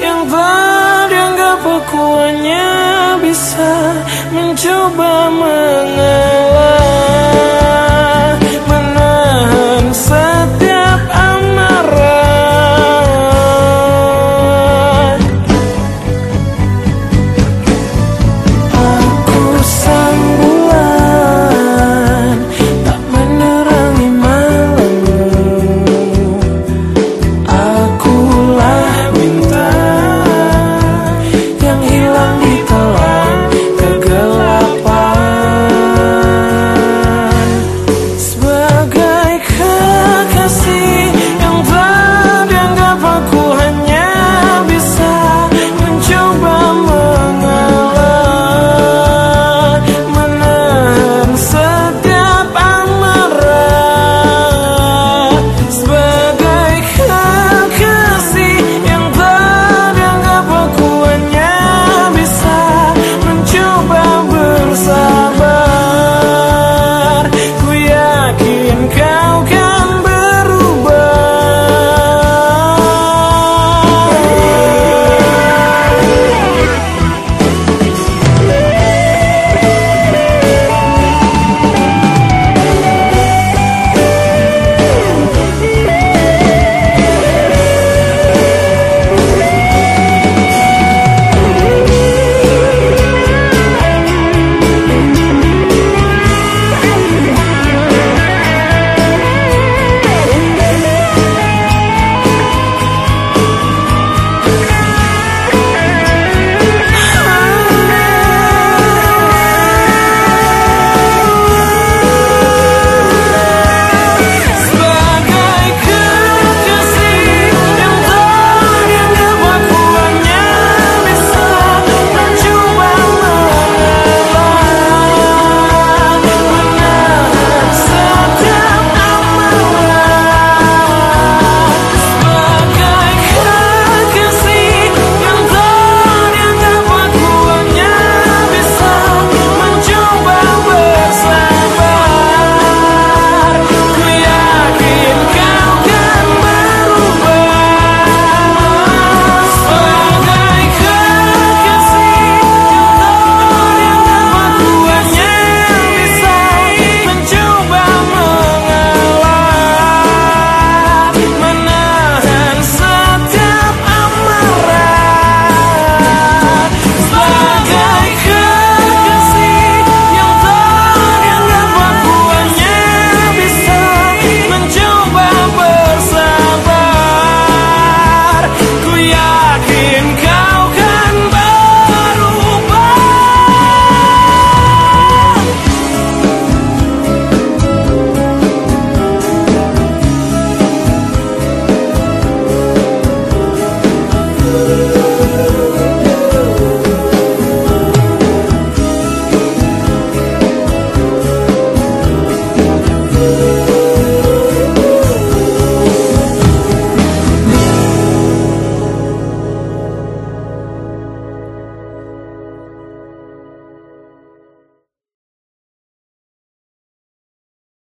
yang berdianggap aku hanya bisa mencoba mengerti